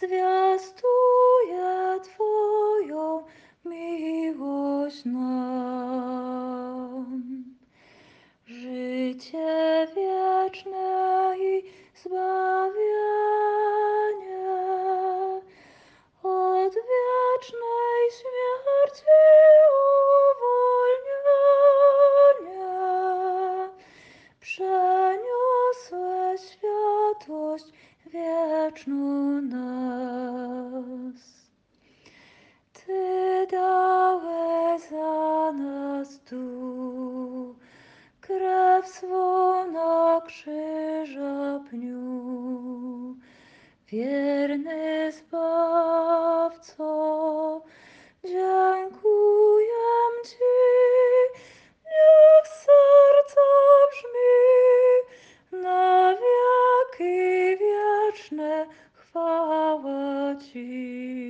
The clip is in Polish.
Zwiastuje Twoją miłość nam. Życie wieczne wieczną nas. Ty dałeś za nas tu krew swą na krzyża pniu. Wierny Zbawco, our Jesus.